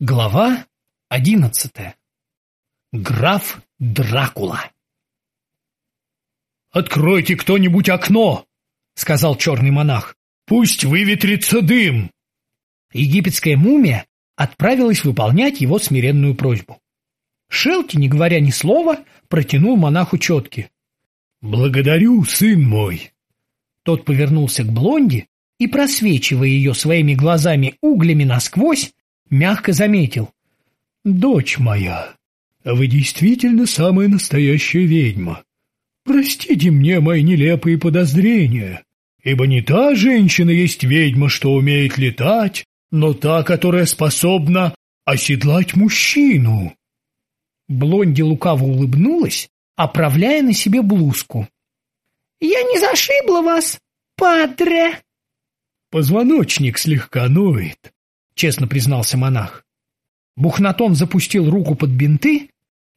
Глава одиннадцатая. Граф Дракула. «Откройте кто-нибудь окно!» — сказал черный монах. «Пусть выветрится дым!» Египетская мумия отправилась выполнять его смиренную просьбу. Шелти, не говоря ни слова, протянул монаху четки. «Благодарю, сын мой!» Тот повернулся к блонде и, просвечивая ее своими глазами углями насквозь, мягко заметил. «Дочь моя, вы действительно самая настоящая ведьма. Простите мне мои нелепые подозрения, ибо не та женщина есть ведьма, что умеет летать, но та, которая способна оседлать мужчину». Блонди лукаво улыбнулась, оправляя на себе блузку. «Я не зашибла вас, падре!» «Позвоночник слегка ноет», честно признался монах. Бухнатон запустил руку под бинты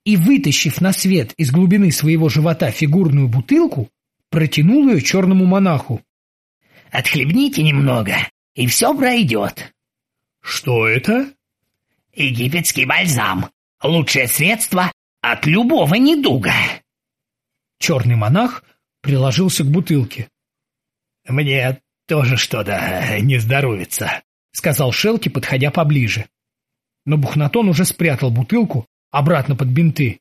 и, вытащив на свет из глубины своего живота фигурную бутылку, протянул ее черному монаху. «Отхлебните немного, и все пройдет». «Что это?» «Египетский бальзам. Лучшее средство от любого недуга». Черный монах приложился к бутылке. «Мне тоже что-то не здоровится», — сказал Шелки, подходя поближе. Но Бухнатон уже спрятал бутылку обратно под бинты.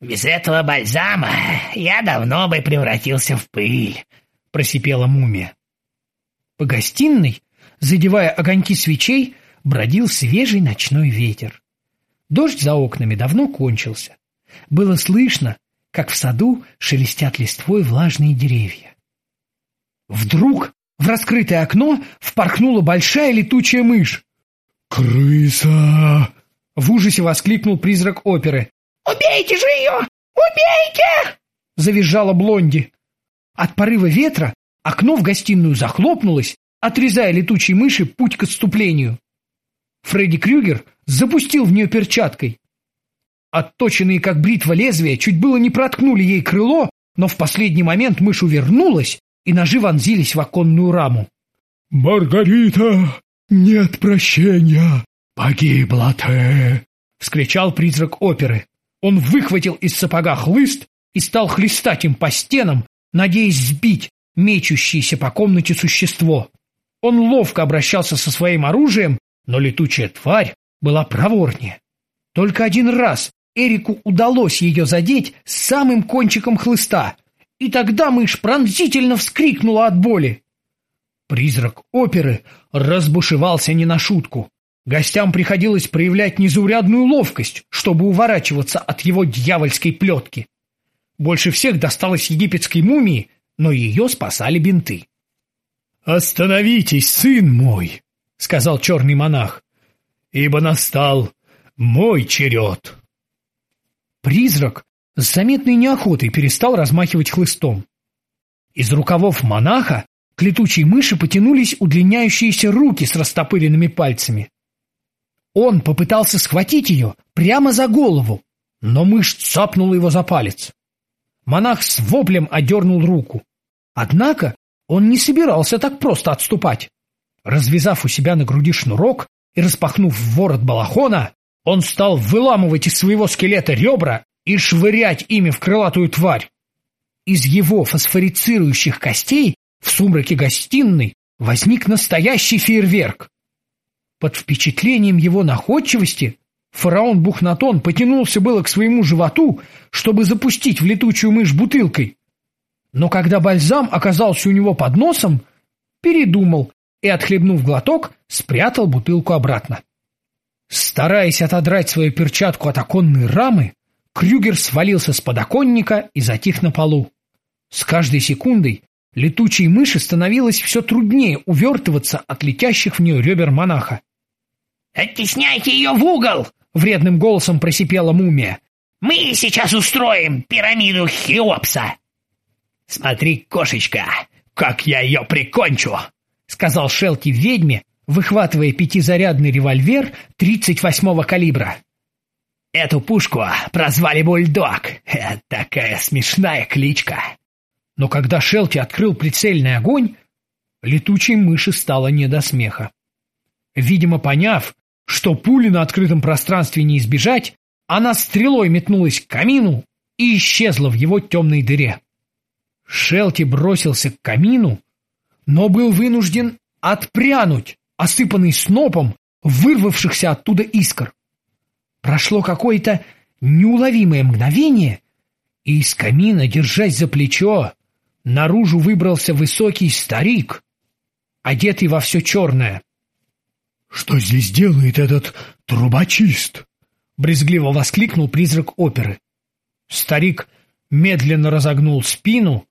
«Без этого бальзама я давно бы превратился в пыль», — просипела мумия. По гостиной, задевая огоньки свечей, бродил свежий ночной ветер. Дождь за окнами давно кончился. Было слышно, как в саду шелестят листвой влажные деревья. Вдруг в раскрытое окно впорхнула большая летучая мышь. «Крыса!» — в ужасе воскликнул призрак оперы. «Убейте же ее! Убейте!» — завизжала Блонди. От порыва ветра окно в гостиную захлопнулось, отрезая летучей мыши путь к отступлению. Фредди Крюгер запустил в нее перчаткой. Отточенные как бритва лезвия чуть было не проткнули ей крыло, но в последний момент мышь увернулась и ножи вонзились в оконную раму. «Маргарита, нет прощения! Погибла ты!» — вскричал призрак оперы. Он выхватил из сапога хлыст и стал хлестать им по стенам, надеясь сбить мечущееся по комнате существо. Он ловко обращался со своим оружием, но летучая тварь была проворнее. Только один раз Эрику удалось ее задеть самым кончиком хлыста, и тогда мышь пронзительно вскрикнула от боли. Призрак оперы разбушевался не на шутку. Гостям приходилось проявлять незаурядную ловкость, чтобы уворачиваться от его дьявольской плетки. Больше всех досталось египетской мумии, но ее спасали бинты. «Остановитесь, сын мой!» — сказал черный монах, — «ибо настал мой черед». Призрак с заметной неохотой перестал размахивать хлыстом. Из рукавов монаха к летучей мыши потянулись удлиняющиеся руки с растопыренными пальцами. Он попытался схватить ее прямо за голову, но мышь цапнула его за палец. Монах с воплем одернул руку. Однако он не собирался так просто отступать. Развязав у себя на груди шнурок и распахнув ворот балахона, он стал выламывать из своего скелета ребра и швырять ими в крылатую тварь. Из его фосфорицирующих костей в сумраке гостиной возник настоящий фейерверк. Под впечатлением его находчивости фараон Бухнатон потянулся было к своему животу, чтобы запустить в летучую мышь бутылкой. Но когда бальзам оказался у него под носом, передумал и, отхлебнув глоток, спрятал бутылку обратно. Стараясь отодрать свою перчатку от оконной рамы, Крюгер свалился с подоконника и затих на полу. С каждой секундой летучей мыши становилось все труднее увертываться от летящих в нее ребер монаха. «Оттесняйте ее в угол!» — вредным голосом просипела мумия. «Мы сейчас устроим пирамиду Хеопса!» «Смотри, кошечка, как я ее прикончу!» — сказал Шелки ведьме, выхватывая пятизарядный револьвер 38-го калибра. Эту пушку прозвали Бульдог. Это такая смешная кличка. Но когда Шелти открыл прицельный огонь, летучей мыши стало не до смеха. Видимо, поняв, что пули на открытом пространстве не избежать, она стрелой метнулась к камину и исчезла в его темной дыре. Шелти бросился к камину, но был вынужден отпрянуть, осыпанный снопом вырвавшихся оттуда искр. Прошло какое-то неуловимое мгновение, и из камина, держась за плечо, наружу выбрался высокий старик, одетый во все черное. — Что здесь делает этот трубочист? — брезгливо воскликнул призрак оперы. Старик медленно разогнул спину,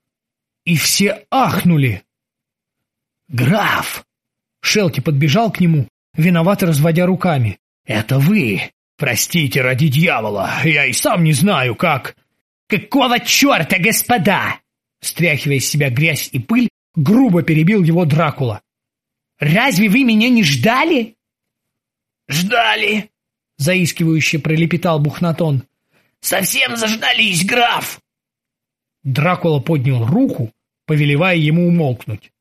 и все ахнули. «Граф!» Шелти подбежал к нему, виновато разводя руками. «Это вы! Простите ради дьявола, я и сам не знаю, как...» «Какого черта, господа?» Стряхивая с себя грязь и пыль, грубо перебил его Дракула. «Разве вы меня не ждали?» «Ждали!» — заискивающе пролепетал Бухнатон. «Совсем заждались, граф!» Дракула поднял руку, повелевая ему умолкнуть.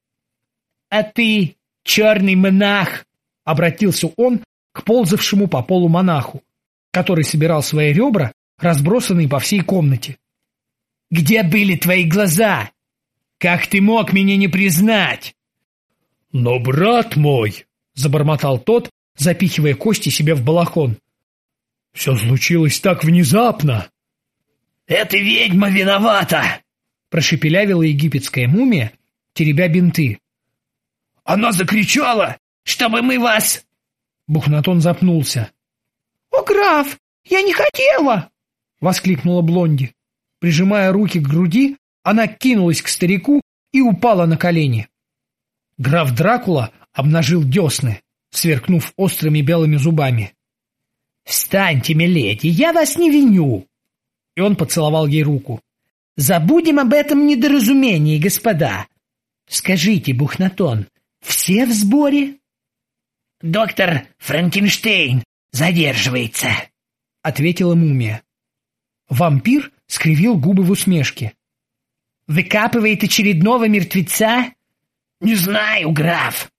«А ты, черный монах!» — обратился он к ползавшему по полу монаху, который собирал свои ребра, разбросанные по всей комнате. «Где были твои глаза? Как ты мог меня не признать?» «Но, брат мой!» — забормотал тот, запихивая кости себе в балахон. «Все случилось так внезапно!» «Это ведьма виновата!» — прошепелявила египетская мумия, теребя бинты. Она закричала, чтобы мы вас...» Бухнатон запнулся. «О, граф, я не хотела!» — воскликнула Блонди. Прижимая руки к груди, она кинулась к старику и упала на колени. Граф Дракула обнажил десны, сверкнув острыми белыми зубами. «Встаньте, миледи, я вас не виню!» И он поцеловал ей руку. «Забудем об этом недоразумении, господа. Скажите, Бухнатон, все в сборе? Доктор Франкенштейн задерживается, ответила мумия. Вампир скривил губы в усмешке. Выкапывает очередного мертвеца? Не знаю, граф.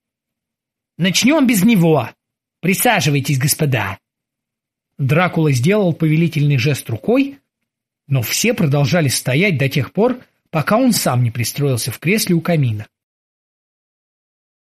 Начнем без него. Присаживайтесь, господа. Дракула сделал повелительный жест рукой, но все продолжали стоять до тех пор, пока он сам не пристроился в кресле у камина.